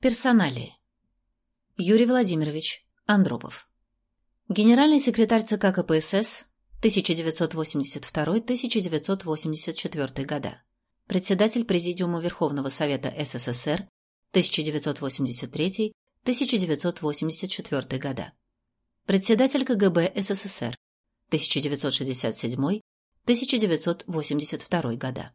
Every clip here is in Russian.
Персоналии. Юрий Владимирович Андропов. Генеральный секретарь ЦК КПСС 1982-1984 года. Председатель Президиума Верховного Совета СССР 1983-1984 года. Председатель КГБ СССР 1967-1982 года.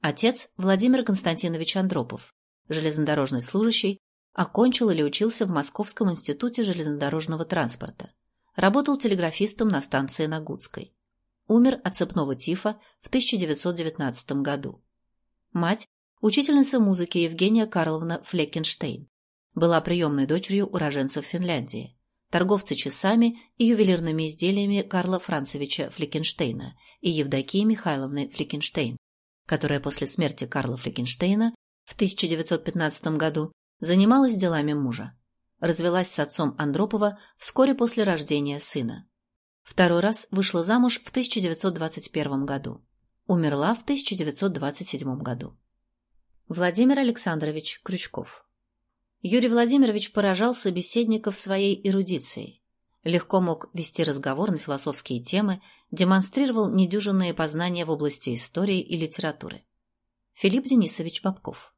Отец Владимир Константинович Андропов, железнодорожный служащий, окончил или учился в Московском институте железнодорожного транспорта. Работал телеграфистом на станции Нагутской. Умер от цепного тифа в 1919 году. Мать – учительница музыки Евгения Карловна Флекенштейн. Была приемной дочерью уроженцев Финляндии, торговца часами и ювелирными изделиями Карла Францевича Флекенштейна и Евдокии Михайловны Флекенштейн, которая после смерти Карла Флекенштейна в 1915 году занималась делами мужа. Развелась с отцом Андропова вскоре после рождения сына. Второй раз вышла замуж в 1921 году. Умерла в 1927 году. Владимир Александрович Крючков Юрий Владимирович поражал собеседников своей эрудицией. Легко мог вести разговор на философские темы, демонстрировал недюжинные познания в области истории и литературы. Филипп Денисович Бабков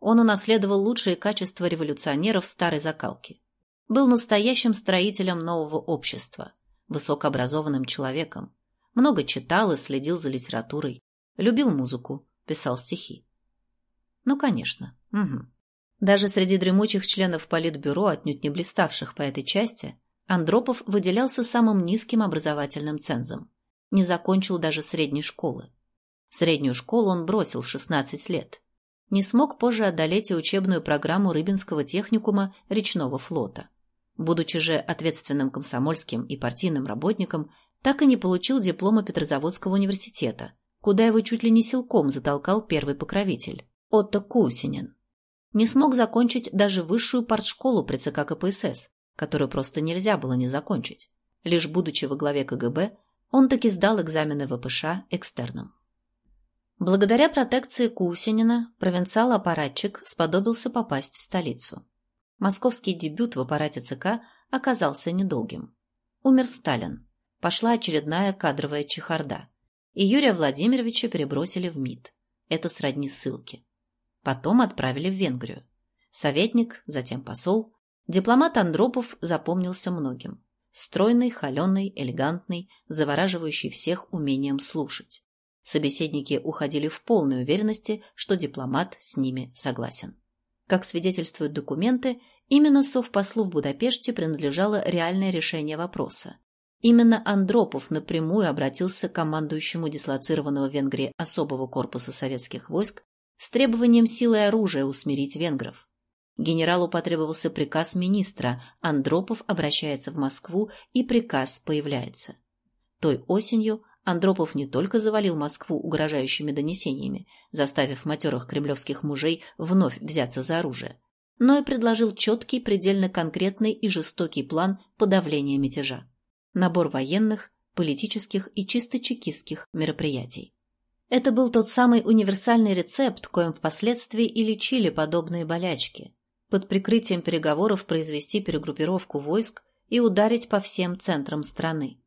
он унаследовал лучшие качества революционеров старой закалки. Был настоящим строителем нового общества, высокообразованным человеком. Много читал и следил за литературой. Любил музыку, писал стихи. Ну, конечно. Угу. Даже среди дремучих членов Политбюро, отнюдь не блиставших по этой части, Андропов выделялся самым низким образовательным цензом. Не закончил даже средней школы. Среднюю школу он бросил в 16 лет не смог позже одолеть и учебную программу Рыбинского техникума речного флота. Будучи же ответственным комсомольским и партийным работником, так и не получил диплома Петрозаводского университета, куда его чуть ли не силком затолкал первый покровитель – Отто Кусинин. Не смог закончить даже высшую партшколу при ЦК КПСС, которую просто нельзя было не закончить. Лишь будучи во главе КГБ, он таки сдал экзамены ВПШ экстерном. Благодаря протекции Кусинина провинциал-аппаратчик сподобился попасть в столицу. Московский дебют в аппарате ЦК оказался недолгим. Умер Сталин. Пошла очередная кадровая чехарда. И Юрия Владимировича перебросили в МИД. Это сродни ссылки. Потом отправили в Венгрию. Советник, затем посол. Дипломат Андропов запомнился многим. Стройный, холеный, элегантный, завораживающий всех умением слушать. Собеседники уходили в полной уверенности, что дипломат с ними согласен. Как свидетельствуют документы, именно совпослу в Будапеште принадлежало реальное решение вопроса. Именно Андропов напрямую обратился к командующему дислоцированного в Венгрии особого корпуса советских войск с требованием силы оружия усмирить венгров. Генералу потребовался приказ министра, Андропов обращается в Москву, и приказ появляется. Той осенью Андропов не только завалил Москву угрожающими донесениями, заставив матерых кремлевских мужей вновь взяться за оружие, но и предложил четкий, предельно конкретный и жестокий план подавления мятежа. Набор военных, политических и чисто чекистских мероприятий. Это был тот самый универсальный рецепт, коим впоследствии и лечили подобные болячки. Под прикрытием переговоров произвести перегруппировку войск и ударить по всем центрам страны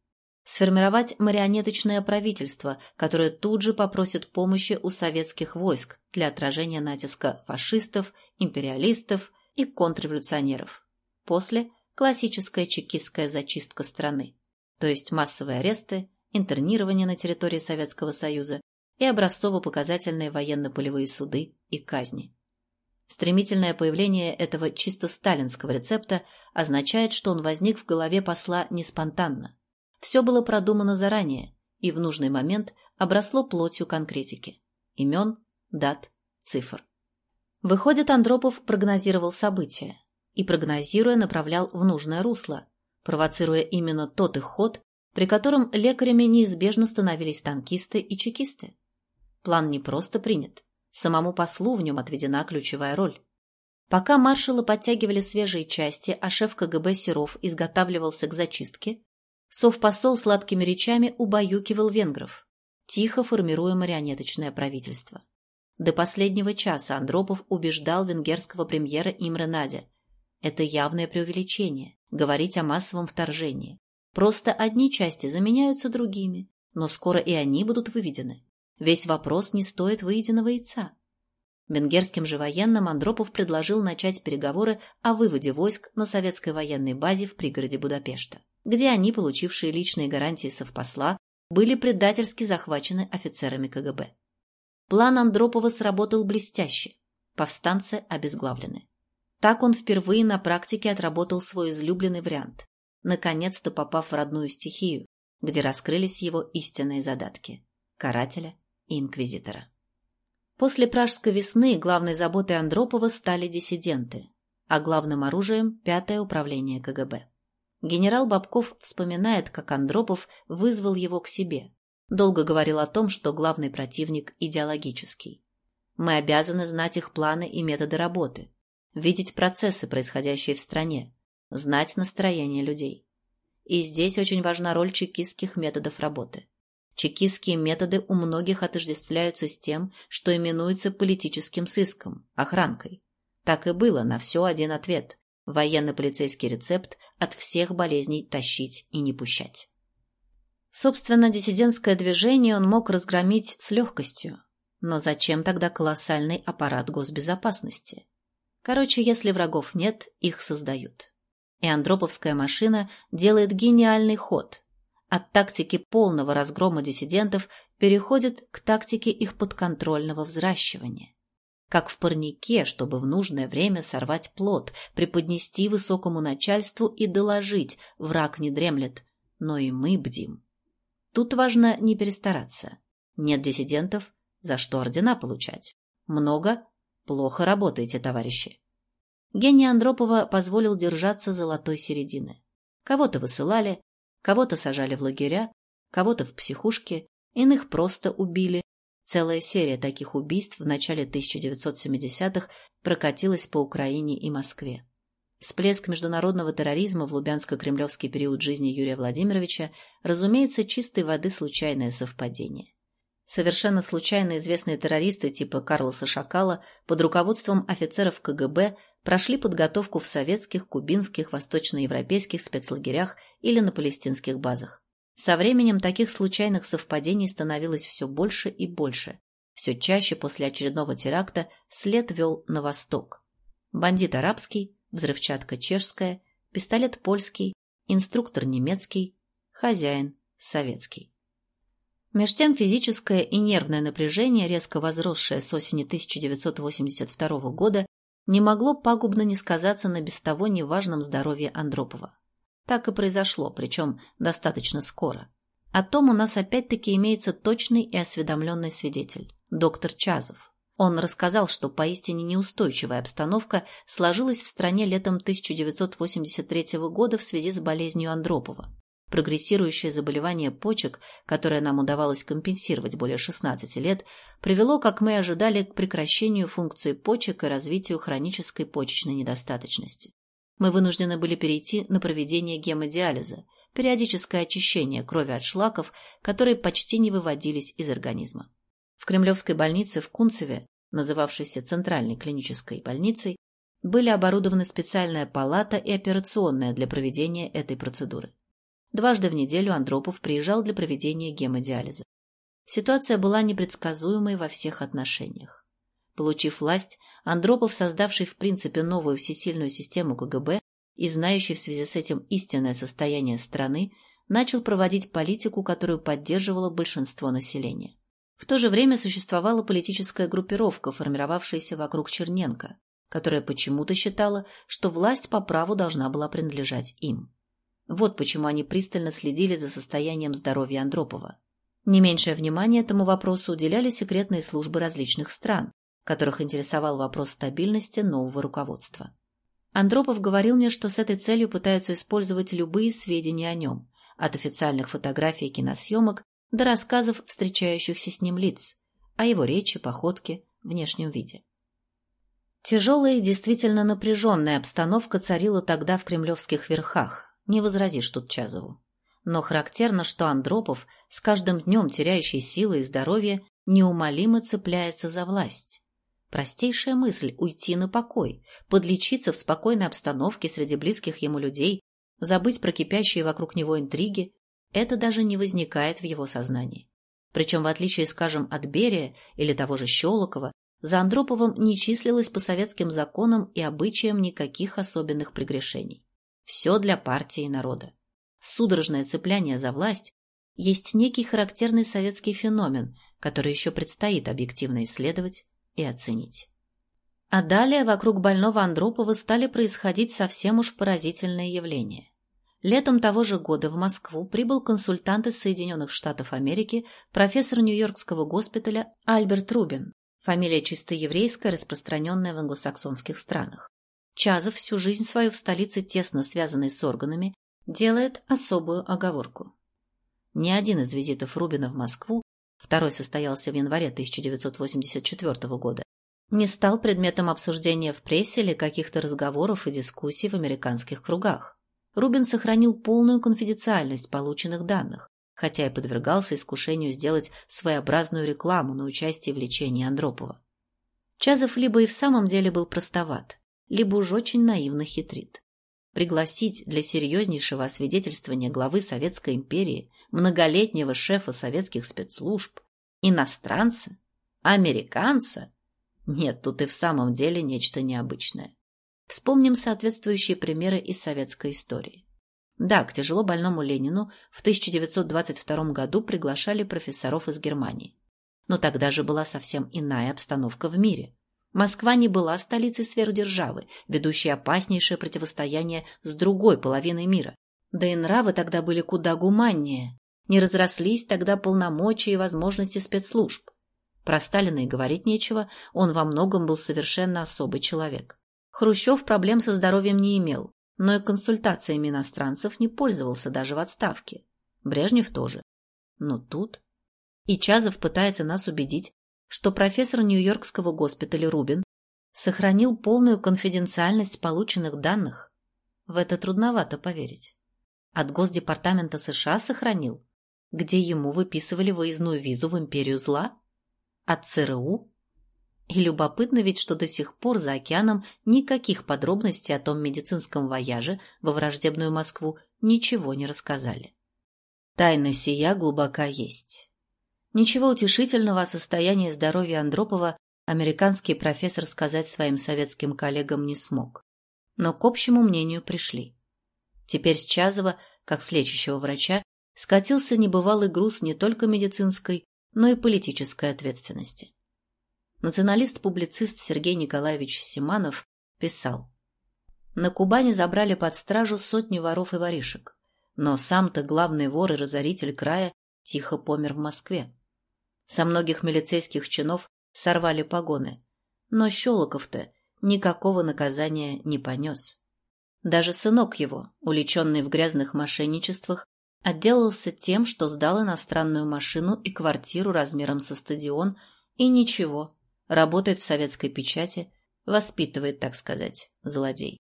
сформировать марионеточное правительство, которое тут же попросит помощи у советских войск для отражения натиска фашистов, империалистов и контрреволюционеров. После – классическая чекистская зачистка страны, то есть массовые аресты, интернирование на территории Советского Союза и образцово-показательные военно-полевые суды и казни. Стремительное появление этого чисто сталинского рецепта означает, что он возник в голове посла не спонтанно. Все было продумано заранее и в нужный момент обросло плотью конкретики. Имен, дат, цифр. Выходит, Андропов прогнозировал события и, прогнозируя, направлял в нужное русло, провоцируя именно тот их ход, при котором лекарями неизбежно становились танкисты и чекисты. План не просто принят, самому послу в нем отведена ключевая роль. Пока маршалы подтягивали свежие части, а шеф КГБ Серов изготавливался к зачистке, Совпосол сладкими речами убаюкивал венгров, тихо формируя марионеточное правительство. До последнего часа Андропов убеждал венгерского премьера Имре Надя. Это явное преувеличение – говорить о массовом вторжении. Просто одни части заменяются другими, но скоро и они будут выведены. Весь вопрос не стоит выеденного яйца. Венгерским же военным Андропов предложил начать переговоры о выводе войск на советской военной базе в пригороде Будапешта, где они, получившие личные гарантии совпосла, были предательски захвачены офицерами КГБ. План Андропова сработал блестяще. Повстанцы обезглавлены. Так он впервые на практике отработал свой излюбленный вариант, наконец-то попав в родную стихию, где раскрылись его истинные задатки – карателя и инквизитора. После Пражской весны главной заботой Андропова стали диссиденты, а главным оружием – пятое управление КГБ. Генерал Бабков вспоминает, как Андропов вызвал его к себе, Долго говорил о том, что главный противник идеологический. Мы обязаны знать их планы и методы работы, видеть процессы, происходящие в стране, знать настроение людей. И здесь очень важна роль чекистских методов работы. Чекистские методы у многих отождествляются с тем, что именуется политическим сыском, охранкой. Так и было на все один ответ – военно-полицейский рецепт от всех болезней тащить и не пущать. Собственно, диссидентское движение он мог разгромить с легкостью. Но зачем тогда колоссальный аппарат госбезопасности? Короче, если врагов нет, их создают. И Андроповская машина делает гениальный ход. От тактики полного разгрома диссидентов переходит к тактике их подконтрольного взращивания. Как в парнике, чтобы в нужное время сорвать плод, преподнести высокому начальству и доложить «враг не дремлет, но и мы бдим». Тут важно не перестараться. Нет диссидентов, за что ордена получать. Много, плохо работаете, товарищи. Гений Андропова позволил держаться золотой середины. Кого-то высылали, кого-то сажали в лагеря, кого-то в психушке, иных просто убили. Целая серия таких убийств в начале 1970-х прокатилась по Украине и Москве. Всплеск международного терроризма в лубянско-кремлевский период жизни Юрия Владимировича, разумеется, чистой воды случайное совпадение. Совершенно случайно известные террористы типа Карлоса Шакала под руководством офицеров КГБ прошли подготовку в советских, кубинских, восточноевропейских спецлагерях или на палестинских базах. Со временем таких случайных совпадений становилось все больше и больше. Все чаще после очередного теракта след вел на восток. Бандит арабский, взрывчатка чешская, пистолет польский, инструктор немецкий, хозяин советский. Меж тем физическое и нервное напряжение, резко возросшее с осени 1982 года, не могло пагубно не сказаться на без того неважном здоровье Андропова. Так и произошло, причем достаточно скоро. О том у нас опять-таки имеется точный и осведомленный свидетель – доктор Чазов. Он рассказал, что поистине неустойчивая обстановка сложилась в стране летом 1983 года в связи с болезнью Андропова. Прогрессирующее заболевание почек, которое нам удавалось компенсировать более 16 лет, привело, как мы ожидали, к прекращению функции почек и развитию хронической почечной недостаточности. Мы вынуждены были перейти на проведение гемодиализа, периодическое очищение крови от шлаков, которые почти не выводились из организма. В Кремлевской больнице в Кунцеве, называвшейся Центральной клинической больницей, были оборудованы специальная палата и операционная для проведения этой процедуры. Дважды в неделю Андропов приезжал для проведения гемодиализа. Ситуация была непредсказуемой во всех отношениях. Получив власть, Андропов, создавший в принципе новую всесильную систему КГБ и знающий в связи с этим истинное состояние страны, начал проводить политику, которую поддерживало большинство населения. В то же время существовала политическая группировка, формировавшаяся вокруг Черненко, которая почему-то считала, что власть по праву должна была принадлежать им. Вот почему они пристально следили за состоянием здоровья Андропова. Не меньшее внимание этому вопросу уделяли секретные службы различных стран, которых интересовал вопрос стабильности нового руководства. Андропов говорил мне, что с этой целью пытаются использовать любые сведения о нем, от официальных фотографий и киносъемок до рассказов встречающихся с ним лиц, о его речи, походке, внешнем виде. Тяжелая и действительно напряженная обстановка царила тогда в кремлевских верхах, не возразишь тут Чазову. Но характерно, что Андропов, с каждым днем теряющий силы и здоровье, неумолимо цепляется за власть. Простейшая мысль – уйти на покой, подлечиться в спокойной обстановке среди близких ему людей, забыть про кипящие вокруг него интриги – это даже не возникает в его сознании. Причем, в отличие, скажем, от Берия или того же Щелокова, за Андроповым не числилось по советским законам и обычаям никаких особенных прегрешений. Все для партии и народа. Судорожное цепляние за власть есть некий характерный советский феномен, который еще предстоит объективно исследовать и оценить. А далее вокруг больного Андропова стали происходить совсем уж поразительные явления. Летом того же года в Москву прибыл консультант из Соединенных Штатов Америки, профессор Нью-Йоркского госпиталя Альберт Рубин, Фамилия чисто еврейская, распространенная в англосаксонских странах. Чазов, всю жизнь свою в столице тесно связанный с органами, делает особую оговорку. Ни один из визитов Рубина в Москву, второй состоялся в январе 1984 года, не стал предметом обсуждения в прессе или каких-то разговоров и дискуссий в американских кругах. Рубин сохранил полную конфиденциальность полученных данных, хотя и подвергался искушению сделать своеобразную рекламу на участие в лечении Андропова. Чазов либо и в самом деле был простоват, либо уж очень наивно хитрит. Пригласить для серьезнейшего освидетельствования главы Советской империи многолетнего шефа советских спецслужб, иностранца, американца? Нет, тут и в самом деле нечто необычное. Вспомним соответствующие примеры из советской истории. Да, к тяжело больному Ленину в 1922 году приглашали профессоров из Германии. Но тогда же была совсем иная обстановка в мире. Москва не была столицей сверхдержавы, ведущей опаснейшее противостояние с другой половиной мира. Да и нравы тогда были куда гуманнее. Не разрослись тогда полномочия и возможности спецслужб. Про Сталина и говорить нечего, он во многом был совершенно особый человек. Хрущев проблем со здоровьем не имел, но и консультациями иностранцев не пользовался даже в отставке. Брежнев тоже. Но тут... И Чазов пытается нас убедить, что профессор Нью-Йоркского госпиталя Рубин сохранил полную конфиденциальность полученных данных. В это трудновато поверить. От Госдепартамента США сохранил, где ему выписывали выездную визу в империю зла? От ЦРУ? И любопытно ведь, что до сих пор за океаном никаких подробностей о том медицинском вояже во враждебную Москву ничего не рассказали. Тайна сия глубока есть. Ничего утешительного о состоянии здоровья Андропова американский профессор сказать своим советским коллегам не смог. Но к общему мнению пришли. Теперь с Чазова, как с лечащего врача, скатился небывалый груз не только медицинской, но и политической ответственности. Националист-публицист Сергей Николаевич Симанов писал. На Кубани забрали под стражу сотни воров и воришек, но сам-то главный вор и разоритель края тихо помер в Москве. Со многих милицейских чинов сорвали погоны, но Щелоков-то никакого наказания не понес. Даже сынок его, уличенный в грязных мошенничествах, отделался тем, что сдал иностранную машину и квартиру размером со стадион, и ничего, работает в советской печати, воспитывает, так сказать, злодей.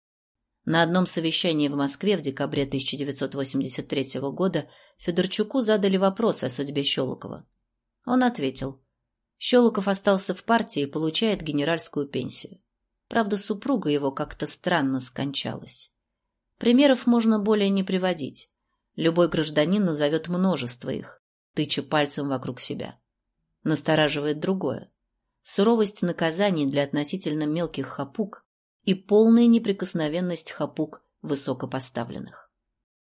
На одном совещании в Москве в декабре 1983 года Федорчуку задали вопрос о судьбе Щелокова. Он ответил. Щелоков остался в партии и получает генеральскую пенсию. Правда, супруга его как-то странно скончалась. Примеров можно более не приводить. Любой гражданин назовет множество их, тыча пальцем вокруг себя. Настораживает другое суровость наказаний для относительно мелких хапук и полная неприкосновенность хапук высокопоставленных.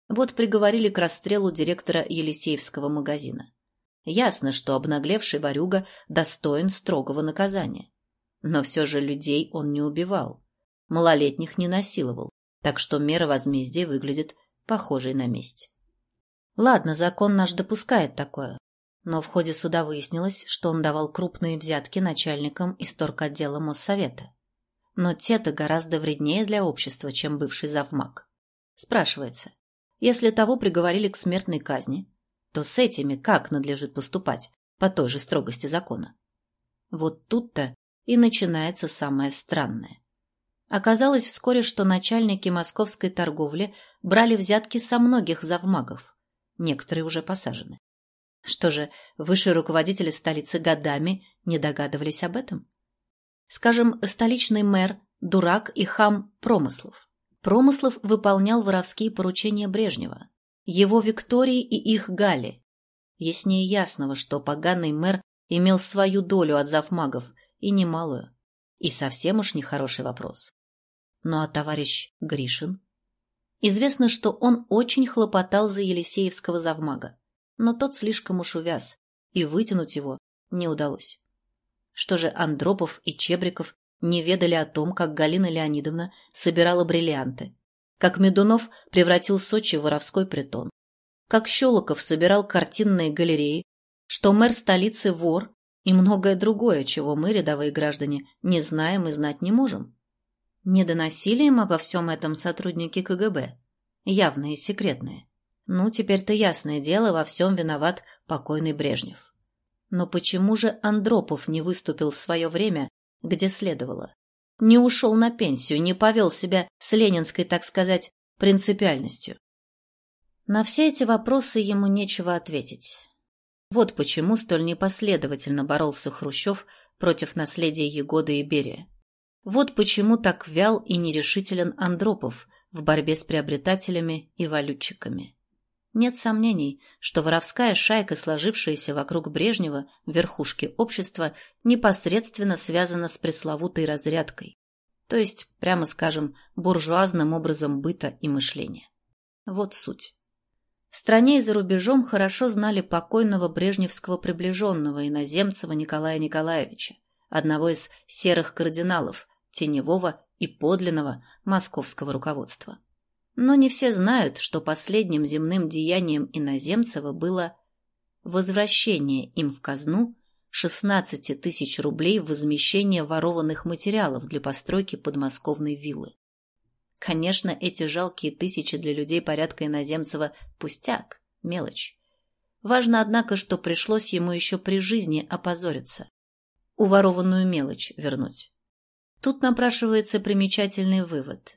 Вот приговорили к расстрелу директора Елисеевского магазина. Ясно, что обнаглевший ворюга достоин строгого наказания. Но все же людей он не убивал, малолетних не насиловал, так что мера возмездия выглядит похожей на месть. Ладно, закон наш допускает такое, но в ходе суда выяснилось, что он давал крупные взятки начальникам исторг-отдела Моссовета. Но те-то гораздо вреднее для общества, чем бывший завмак. Спрашивается, если того приговорили к смертной казни, то с этими как надлежит поступать по той же строгости закона? Вот тут-то и начинается самое странное. Оказалось вскоре, что начальники московской торговли брали взятки со многих завмагов, некоторые уже посажены. Что же, высшие руководители столицы годами не догадывались об этом? Скажем, столичный мэр, дурак и хам Промыслов. Промыслов выполнял воровские поручения Брежнева, его Виктории и их Гали. Яснее ясного, что поганый мэр имел свою долю от завмагов, и немалую. И совсем уж нехороший вопрос. Ну а товарищ Гришин? Известно, что он очень хлопотал за Елисеевского завмага, но тот слишком уж увяз, и вытянуть его не удалось. Что же Андропов и Чебриков не ведали о том, как Галина Леонидовна собирала бриллианты, как Медунов превратил Сочи в воровской притон, как Щелоков собирал картинные галереи, что мэр столицы вор и многое другое, чего мы, рядовые граждане, не знаем и знать не можем. Не доносили им обо всем этом сотрудники КГБ? Явные и секретные. Ну, теперь-то ясное дело, во всем виноват покойный Брежнев. Но почему же Андропов не выступил в свое время, где следовало? Не ушел на пенсию, не повел себя с ленинской, так сказать, принципиальностью? На все эти вопросы ему нечего ответить. Вот почему столь непоследовательно боролся Хрущев против наследия Егоды и Берия. Вот почему так вял и нерешителен Андропов в борьбе с приобретателями и валютчиками. Нет сомнений, что воровская шайка, сложившаяся вокруг Брежнева в верхушке общества, непосредственно связана с пресловутой разрядкой, то есть, прямо скажем, буржуазным образом быта и мышления. Вот суть. В стране и за рубежом хорошо знали покойного брежневского приближенного иноземцева Николая Николаевича, одного из серых кардиналов, теневого и подлинного московского руководства. Но не все знают, что последним земным деянием Иноземцева было возвращение им в казну 16 тысяч рублей возмещение ворованных материалов для постройки подмосковной виллы. Конечно, эти жалкие тысячи для людей порядка Иноземцева – пустяк, мелочь. Важно, однако, что пришлось ему еще при жизни опозориться. Уворованную мелочь вернуть. Тут напрашивается примечательный вывод.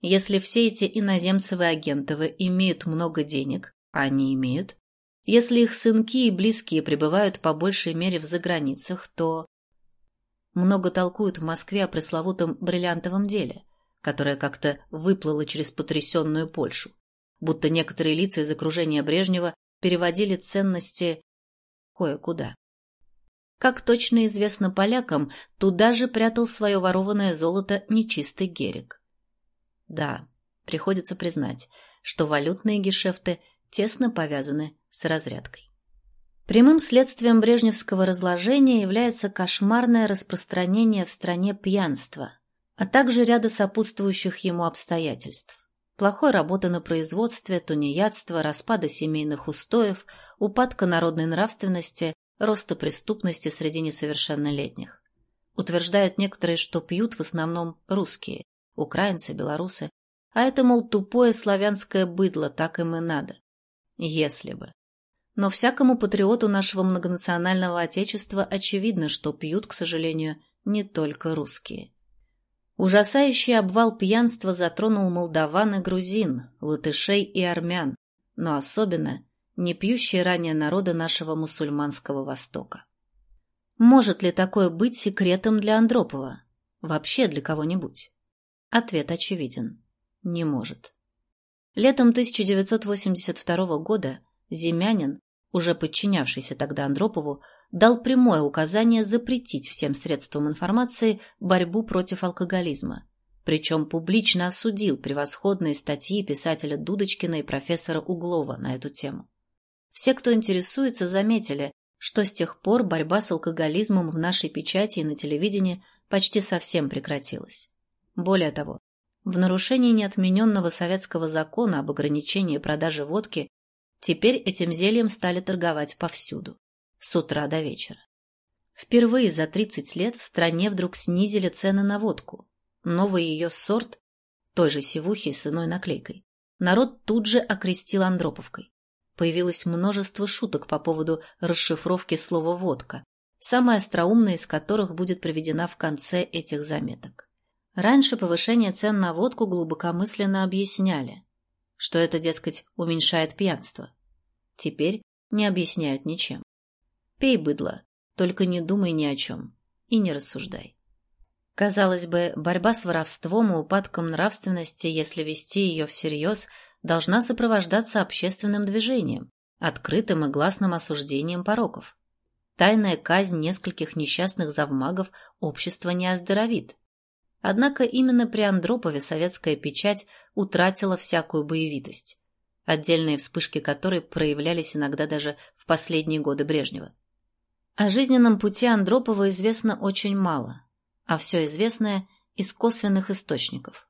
Если все эти иноземцевые агентовы имеют много денег, а они имеют, если их сынки и близкие пребывают по большей мере в заграницах, то много толкуют в Москве о пресловутом бриллиантовом деле, которое как-то выплыло через потрясенную Польшу, будто некоторые лица из окружения Брежнева переводили ценности кое-куда. Как точно известно полякам, туда же прятал свое ворованное золото нечистый Герик. Да, приходится признать, что валютные гешефты тесно повязаны с разрядкой. Прямым следствием брежневского разложения является кошмарное распространение в стране пьянства, а также ряда сопутствующих ему обстоятельств. Плохой работы на производстве, тунеядство, распада семейных устоев, упадка народной нравственности, роста преступности среди несовершеннолетних. Утверждают некоторые, что пьют в основном русские, украинцы, белорусы, а это, мол, тупое славянское быдло, так им и надо. Если бы. Но всякому патриоту нашего многонационального отечества очевидно, что пьют, к сожалению, не только русские. Ужасающий обвал пьянства затронул молдаван и грузин, латышей и армян, но особенно не пьющие ранее народы нашего мусульманского Востока. Может ли такое быть секретом для Андропова? Вообще для кого-нибудь? Ответ очевиден. Не может. Летом 1982 года Земянин, уже подчинявшийся тогда Андропову, дал прямое указание запретить всем средствам информации борьбу против алкоголизма. Причем публично осудил превосходные статьи писателя Дудочкина и профессора Углова на эту тему. Все, кто интересуется, заметили, что с тех пор борьба с алкоголизмом в нашей печати и на телевидении почти совсем прекратилась. Более того, в нарушении неотмененного советского закона об ограничении продажи водки теперь этим зельем стали торговать повсюду, с утра до вечера. Впервые за 30 лет в стране вдруг снизили цены на водку. Новый ее сорт, той же сивухи с иной наклейкой, народ тут же окрестил Андроповкой. Появилось множество шуток по поводу расшифровки слова «водка», самая остроумная из которых будет приведена в конце этих заметок. Раньше повышение цен на водку глубокомысленно объясняли, что это, дескать, уменьшает пьянство. теперь не объясняют ничем. Пей, быдло, только не думай ни о чем и не рассуждай. Казалось бы, борьба с воровством и упадком нравственности, если вести ее всерьез, должна сопровождаться общественным движением, открытым и гласным осуждением пороков. Тайная казнь нескольких несчастных завмагов общество не оздоровит. Однако именно при Андропове советская печать утратила всякую боевитость, отдельные вспышки которой проявлялись иногда даже в последние годы Брежнева. О жизненном пути Андропова известно очень мало, а все известное из косвенных источников.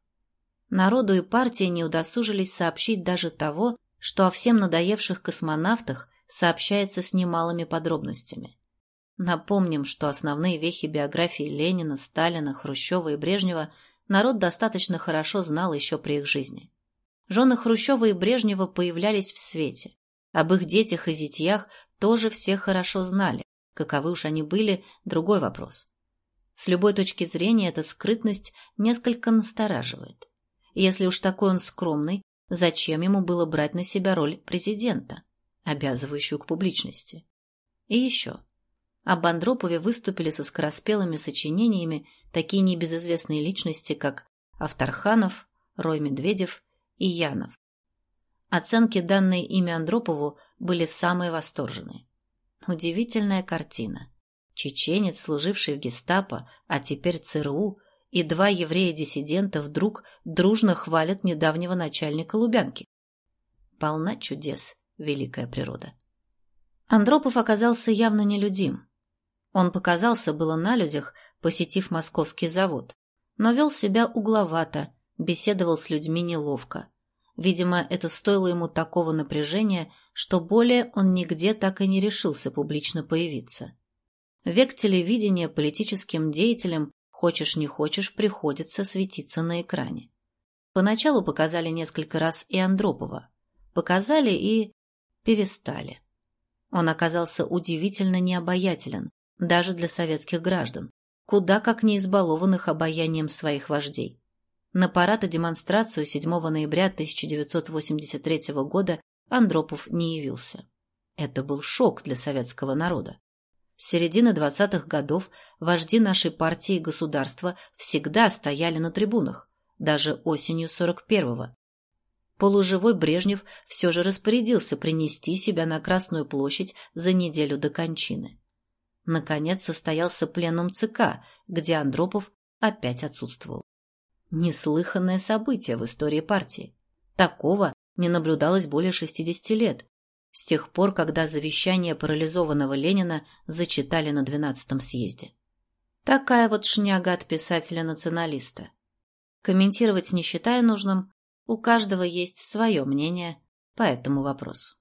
Народу и партии не удосужились сообщить даже того, что о всем надоевших космонавтах сообщается с немалыми подробностями. Напомним, что основные вехи биографии Ленина, Сталина, Хрущева и Брежнева народ достаточно хорошо знал еще при их жизни. Жены Хрущева и Брежнева появлялись в свете. Об их детях и зятьях тоже все хорошо знали. Каковы уж они были, другой вопрос. С любой точки зрения эта скрытность несколько настораживает. Если уж такой он скромный, зачем ему было брать на себя роль президента, обязывающую к публичности? И еще. Об Андропове выступили со скороспелыми сочинениями такие небезызвестные личности, как Авторханов, Рой Медведев и Янов. Оценки, данные ими Андропову, были самые восторженные. Удивительная картина. Чеченец, служивший в гестапо, а теперь ЦРУ, и два еврея-диссидента вдруг дружно хвалят недавнего начальника Лубянки. Полна чудес, великая природа. Андропов оказался явно нелюдим. Он показался было на людях, посетив московский завод, но вел себя угловато, беседовал с людьми неловко. Видимо, это стоило ему такого напряжения, что более он нигде так и не решился публично появиться. Век телевидения политическим деятелям, хочешь не хочешь, приходится светиться на экране. Поначалу показали несколько раз и Андропова. Показали и перестали. Он оказался удивительно необаятелен, даже для советских граждан, куда как не избалованных обаянием своих вождей. На парад и демонстрацию 7 ноября 1983 года Андропов не явился. Это был шок для советского народа. С середины 20-х годов вожди нашей партии и государства всегда стояли на трибунах, даже осенью 41-го. Полуживой Брежнев все же распорядился принести себя на Красную площадь за неделю до кончины. Наконец состоялся пленум ЦК, где Андропов опять отсутствовал. Неслыханное событие в истории партии. Такого не наблюдалось более 60 лет, с тех пор, когда завещание парализованного Ленина зачитали на 12-м съезде. Такая вот шняга от писателя-националиста. Комментировать не считая нужным, у каждого есть свое мнение по этому вопросу.